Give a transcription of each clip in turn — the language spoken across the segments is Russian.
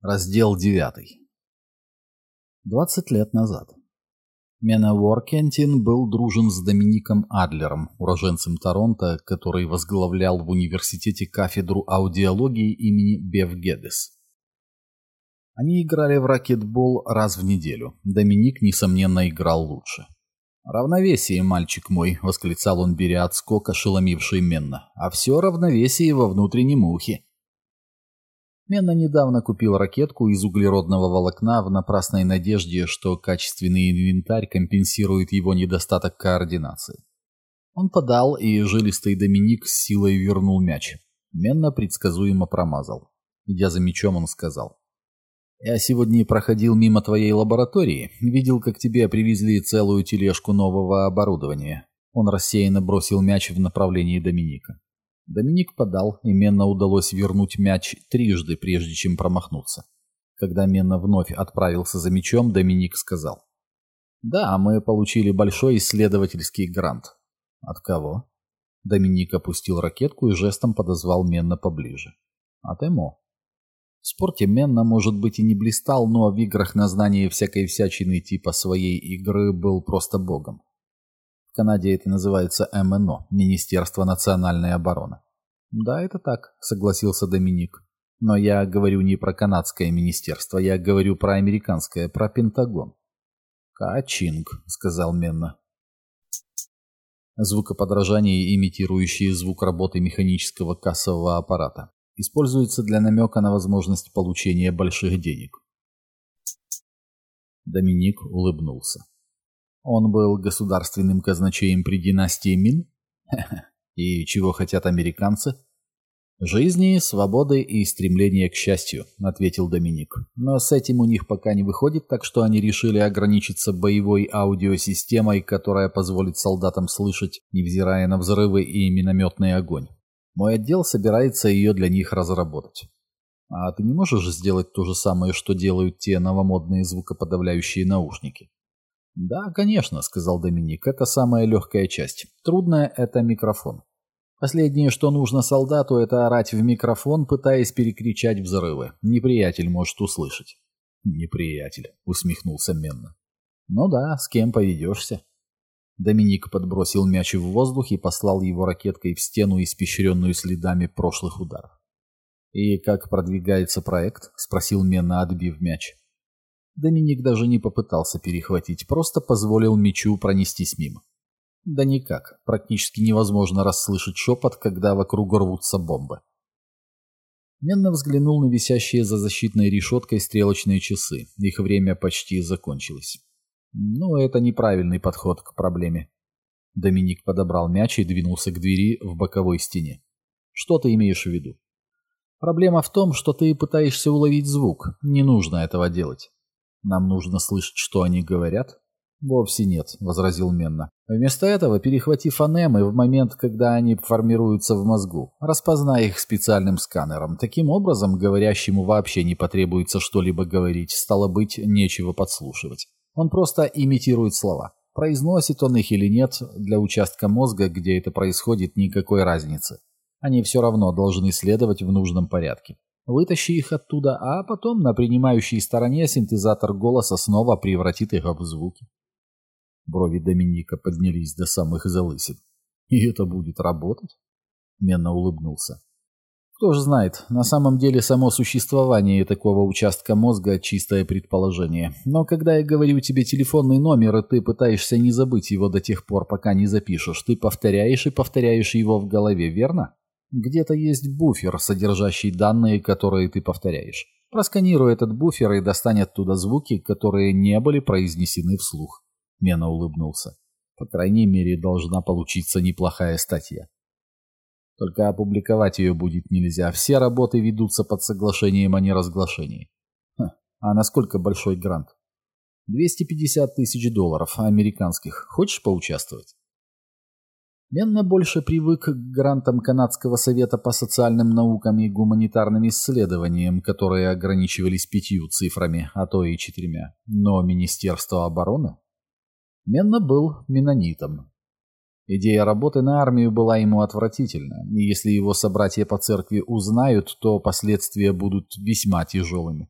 Раздел 9. 20 лет назад. Мена Уоркентин был дружен с Домиником Адлером, уроженцем Торонто, который возглавлял в университете кафедру аудиологии имени Бев Гедес. Они играли в ракетбол раз в неделю. Доминик, несомненно, играл лучше. «Равновесие, мальчик мой!» — восклицал он, беря отскок, ошеломивший Менна. «А все равновесие во внутреннем ухе!» Менна недавно купил ракетку из углеродного волокна в напрасной надежде, что качественный инвентарь компенсирует его недостаток координации. Он подал, и жилистый Доминик с силой вернул мяч. Менна предсказуемо промазал. Идя за мячом, он сказал. «Я сегодня проходил мимо твоей лаборатории, видел, как тебе привезли целую тележку нового оборудования». Он рассеянно бросил мяч в направлении Доминика. Доминик подал, и Менна удалось вернуть мяч трижды, прежде чем промахнуться. Когда Менна вновь отправился за мячом, Доминик сказал. «Да, мы получили большой исследовательский грант». «От кого?» Доминик опустил ракетку и жестом подозвал Менна поближе. «От ЭМО». В спорте Менна, может быть, и не блистал, но в играх на знание всякой всячины типа своей игры был просто богом. Канаде это называется МНО – Министерство национальной обороны. Да, это так, согласился Доминик. Но я говорю не про канадское министерство, я говорю про американское, про Пентагон. Качинг, сказал Менна. Звукоподражание, имитирующее звук работы механического кассового аппарата, используется для намека на возможность получения больших денег. Доминик улыбнулся. Он был государственным казначеем при династии Мин? И чего хотят американцы? «Жизни, свободы и стремления к счастью», — ответил Доминик. «Но с этим у них пока не выходит, так что они решили ограничиться боевой аудиосистемой, которая позволит солдатам слышать, невзирая на взрывы и минометный огонь. Мой отдел собирается ее для них разработать. А ты не можешь сделать то же самое, что делают те новомодные звукоподавляющие наушники?» «Да, конечно», — сказал Доминик, — «это самая легкая часть. Трудная — это микрофон. Последнее, что нужно солдату, это орать в микрофон, пытаясь перекричать взрывы. Неприятель может услышать». «Неприятель», — усмехнулся Менна. «Ну да, с кем поведешься?» Доминик подбросил мяч в воздух и послал его ракеткой в стену, испещренную следами прошлых ударов. «И как продвигается проект?» — спросил Менна, отбив мяч. Доминик даже не попытался перехватить, просто позволил мечу пронестись мимо. Да никак, практически невозможно расслышать шепот, когда вокруг рвутся бомбы. Менно взглянул на висящие за защитной решеткой стрелочные часы. Их время почти закончилось. Но это неправильный подход к проблеме. Доминик подобрал мяч и двинулся к двери в боковой стене. Что ты имеешь в виду? Проблема в том, что ты пытаешься уловить звук. Не нужно этого делать. Нам нужно слышать, что они говорят? Вовсе нет, возразил Менна. Вместо этого перехвати фонемы в момент, когда они формируются в мозгу. Распознай их специальным сканером. Таким образом, говорящему вообще не потребуется что-либо говорить, стало быть, нечего подслушивать. Он просто имитирует слова. Произносит он их или нет, для участка мозга, где это происходит, никакой разницы. Они все равно должны следовать в нужном порядке. Вытащи их оттуда, а потом на принимающей стороне синтезатор голоса снова превратит их в звуки. Брови Доминика поднялись до самых залысин. И это будет работать? Менно улыбнулся. Кто же знает, на самом деле само существование такого участка мозга – чистое предположение. Но когда я говорю тебе телефонный номер, и ты пытаешься не забыть его до тех пор, пока не запишешь, ты повторяешь и повторяешь его в голове, верно? Где-то есть буфер, содержащий данные, которые ты повторяешь. Просканируй этот буфер и достань оттуда звуки, которые не были произнесены вслух. Мена улыбнулся. По крайней мере, должна получиться неплохая статья. Только опубликовать ее будет нельзя. Все работы ведутся под соглашением о неразглашении. Ха, а насколько большой грант? 250 тысяч долларов американских. Хочешь поучаствовать? Менна больше привык к грантам Канадского совета по социальным наукам и гуманитарным исследованиям, которые ограничивались пятью цифрами, а то и четырьмя. Но Министерство обороны? Менна был менонитом. Идея работы на армию была ему отвратительна, и если его собратья по церкви узнают, то последствия будут весьма тяжелыми.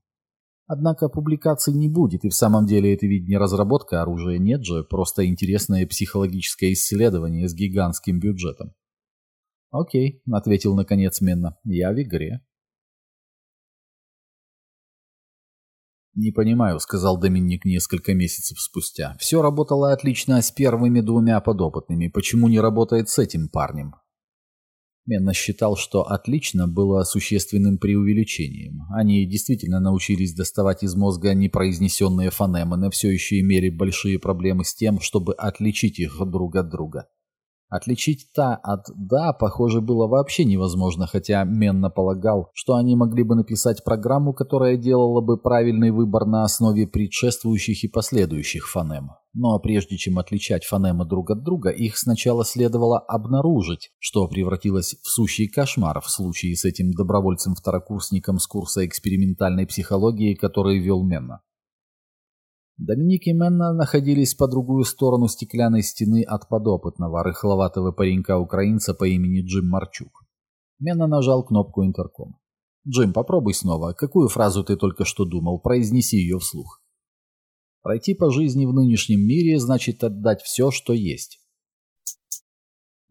Однако публикаций не будет, и в самом деле это ведь не разработка оружия, нет же, просто интересное психологическое исследование с гигантским бюджетом. «Окей», — ответил наконец Менна, — «я в игре». «Не понимаю», — сказал Доминик несколько месяцев спустя. «Все работало отлично с первыми двумя подопытными. Почему не работает с этим парнем?» Менна считал, что «отлично» было существенным преувеличением. Они действительно научились доставать из мозга непроизнесенные фонемы, но все еще имели большие проблемы с тем, чтобы отличить их друг от друга. Отличить «та» от «да» похоже было вообще невозможно, хотя Менна полагал, что они могли бы написать программу, которая делала бы правильный выбор на основе предшествующих и последующих фонем. Но прежде чем отличать фонемы друг от друга, их сначала следовало обнаружить, что превратилось в сущий кошмар в случае с этим добровольцем-второкурсником с курса экспериментальной психологии, который вел Менна. Доминик и Менна находились по другую сторону стеклянной стены от подопытного, рыхловатого паренька-украинца по имени Джим Марчук. Менна нажал кнопку интеркома. «Джим, попробуй снова. Какую фразу ты только что думал? Произнеси ее вслух». «Пройти по жизни в нынешнем мире значит отдать все, что есть».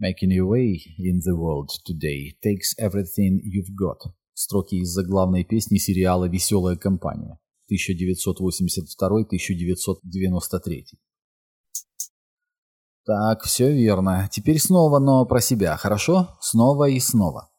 «Making your way in the world today takes everything you've got». Строки из заглавной песни сериала «Веселая компания». 1982-1993. Так, все верно. Теперь снова, но про себя, хорошо? Снова и снова.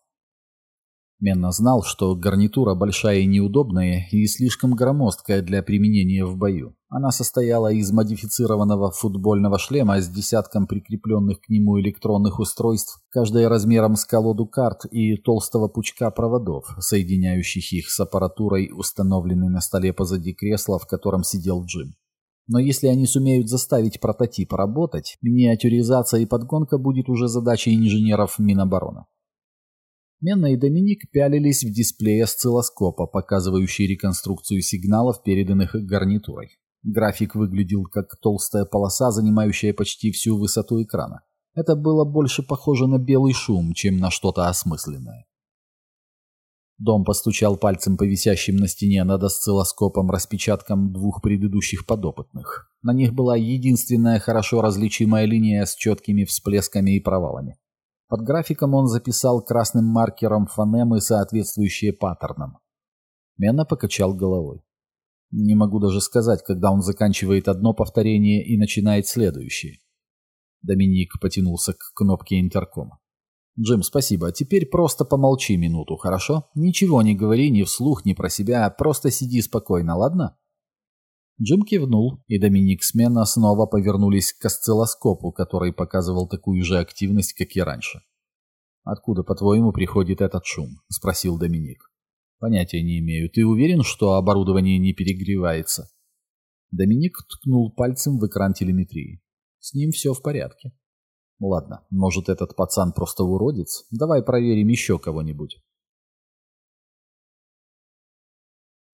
Менна знал, что гарнитура большая и неудобная и слишком громоздкая для применения в бою. Она состояла из модифицированного футбольного шлема с десятком прикрепленных к нему электронных устройств, каждая размером с колоду карт и толстого пучка проводов, соединяющих их с аппаратурой, установленной на столе позади кресла, в котором сидел Джим. Но если они сумеют заставить прототип работать, миниатюризация и подгонка будет уже задачей инженеров Минобороны. Менна и Доминик пялились в дисплей осциллоскопа, показывающий реконструкцию сигналов, переданных гарнитурой. График выглядел как толстая полоса, занимающая почти всю высоту экрана. Это было больше похоже на белый шум, чем на что-то осмысленное. Дом постучал пальцем по висящим на стене над осциллоскопом распечаткам двух предыдущих подопытных. На них была единственная хорошо различимая линия с четкими всплесками и провалами. Под графиком он записал красным маркером фонемы, соответствующие паттернам. Мена покачал головой. Не могу даже сказать, когда он заканчивает одно повторение и начинает следующее. Доминик потянулся к кнопке интеркома. «Джим, спасибо. Теперь просто помолчи минуту, хорошо? Ничего не говори ни вслух, ни про себя, просто сиди спокойно, ладно?» Джим кивнул, и Доминик с Мена снова повернулись к осциллоскопу, который показывал такую же активность, как и раньше. «Откуда, по-твоему, приходит этот шум?» – спросил Доминик. «Понятия не имею. Ты уверен, что оборудование не перегревается?» Доминик ткнул пальцем в экран телеметрии. «С ним все в порядке». «Ладно, может, этот пацан просто уродец? Давай проверим еще кого-нибудь».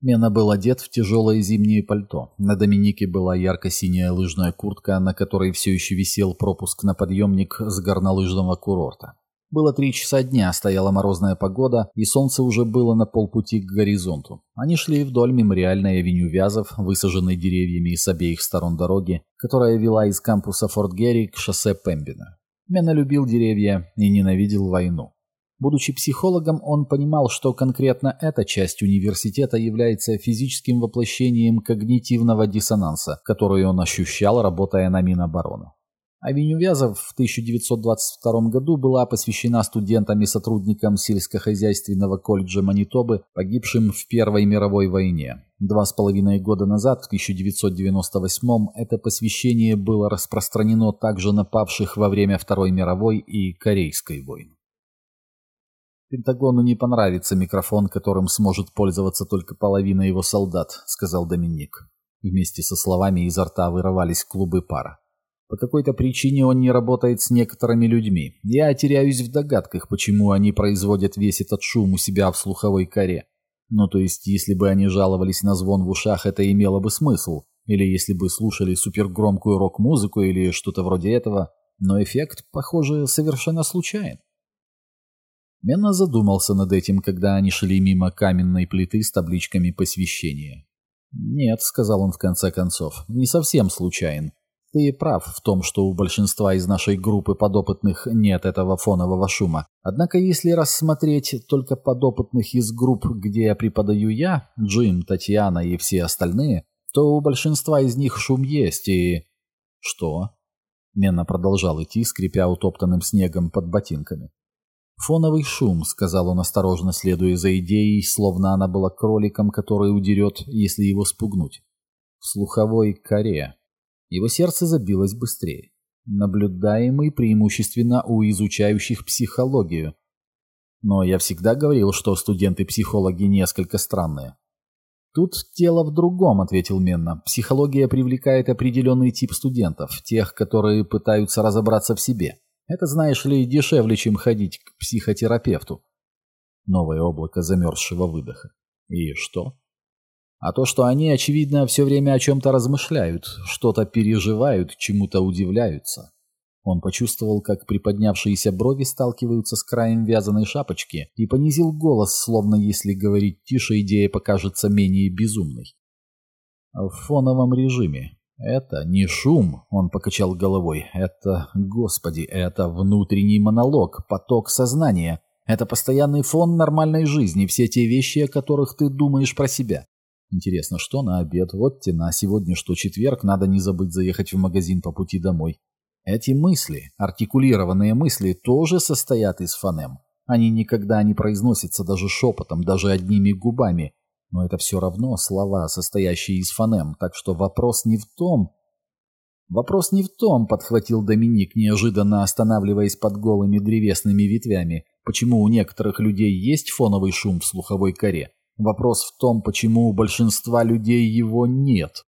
Мена был одет в тяжелое зимнее пальто. На Доминике была ярко-синяя лыжная куртка, на которой все еще висел пропуск на подъемник с горнолыжного курорта. Было три часа дня, стояла морозная погода, и солнце уже было на полпути к горизонту. Они шли вдоль мемориальной авеню Вязов, высаженной деревьями с обеих сторон дороги, которая вела из кампуса Форт Герри к шоссе Пембина. Мена любил деревья и ненавидел войну. Будучи психологом, он понимал, что конкретно эта часть университета является физическим воплощением когнитивного диссонанса, который он ощущал, работая на Минобороны. Авеню Вязов в 1922 году была посвящена студентам и сотрудникам сельскохозяйственного колледжа Манитобы, погибшим в Первой мировой войне. Два с половиной года назад, в 1998 это посвящение было распространено также на павших во время Второй мировой и Корейской войн. «Пентагону не понравится микрофон, которым сможет пользоваться только половина его солдат», — сказал Доминик. Вместе со словами изо рта вырывались клубы пара. По какой-то причине он не работает с некоторыми людьми. Я теряюсь в догадках, почему они производят весь этот шум у себя в слуховой коре. Ну, то есть, если бы они жаловались на звон в ушах, это имело бы смысл. Или если бы слушали супергромкую рок-музыку или что-то вроде этого. Но эффект, похоже, совершенно случайен. Менна задумался над этим, когда они шли мимо каменной плиты с табличками посвящения. «Нет», — сказал он в конце концов, — «не совсем случайен. Ты прав в том, что у большинства из нашей группы подопытных нет этого фонового шума. Однако если рассмотреть только подопытных из групп, где преподаю я, Джим, Татьяна и все остальные, то у большинства из них шум есть и... Что? Мена продолжал идти, скрипя утоптанным снегом под ботинками. «Фоновый шум», — сказал он осторожно, следуя за идеей, словно она была кроликом, который удерет, если его спугнуть. «В слуховой коре». Его сердце забилось быстрее. Наблюдаемый преимущественно у изучающих психологию. Но я всегда говорил, что студенты-психологи несколько странные. «Тут дело в другом», — ответил Менна. «Психология привлекает определенный тип студентов, тех, которые пытаются разобраться в себе. Это, знаешь ли, дешевле, чем ходить к психотерапевту». Новое облако замерзшего выдоха. «И что?» а то, что они, очевидно, все время о чем-то размышляют, что-то переживают, чему-то удивляются. Он почувствовал, как приподнявшиеся брови сталкиваются с краем вязаной шапочки и понизил голос, словно если говорить тише, идея покажется менее безумной. В фоновом режиме. Это не шум, он покачал головой. Это, господи, это внутренний монолог, поток сознания. Это постоянный фон нормальной жизни, все те вещи, о которых ты думаешь про себя. Интересно, что на обед? Вот тена, сегодня что, четверг, надо не забыть заехать в магазин по пути домой. Эти мысли, артикулированные мысли, тоже состоят из фонем. Они никогда не произносятся даже шепотом, даже одними губами. Но это все равно слова, состоящие из фонем, так что вопрос не в том... Вопрос не в том, подхватил Доминик, неожиданно останавливаясь под голыми древесными ветвями, почему у некоторых людей есть фоновый шум в слуховой коре. Вопрос в том, почему у большинства людей его нет.